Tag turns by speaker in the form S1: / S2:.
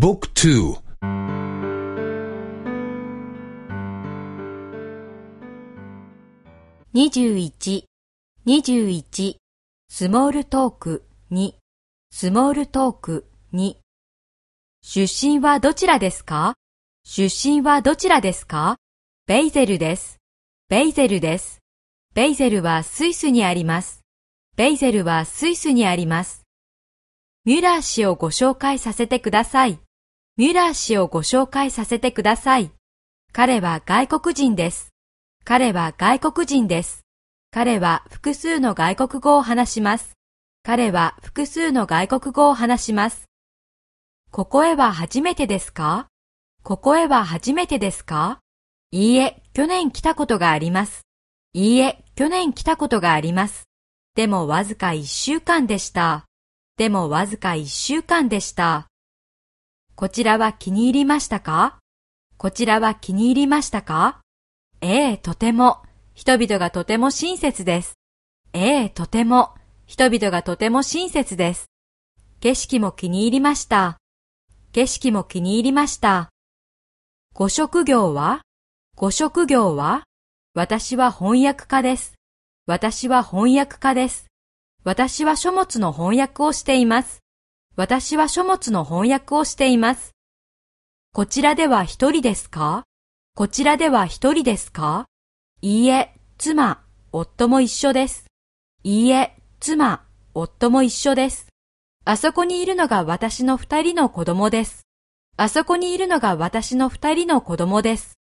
S1: บุ๊กทู
S2: 21、21、スモールトーク2、スモールトーク2。出身はどちらですか出身はどちらですかベイゼルです。ベイゼルです。ベイゼルはスイスにあります。ベイゼルはスイスにあります。 ミュラー氏をご紹介させてください。ミュラー氏をご紹介させてください。彼は外国人です。彼は外国人です。彼は複数の外国語を話します。彼は複数の外国語を話します。ここへは初めてですか？ここへは初めてですか？いいえ、去年来たことがあります。いいえ、去年来たことがあります。でもわずか一週間でした。でもわずか一週間でした。こちらは気に入りましたか？こちらは気に入りましたか？ええ、とても。人々がとても親切です。ええ、とても。人々がとても親切です。景色も気に入りました。景色も気に入りました。ご職業は？ご職業は？私は翻訳家です。私は翻訳家です。私は書物の翻訳をしています。私は書物の翻訳をしています。こちらでは一人ですか？こちらでは一人ですか？いいえ、妻、夫も一緒です。いいえ、妻、夫も一緒です。あそこにいるのが私の二人の子供です。あそこにいるのが私の二人の子供です。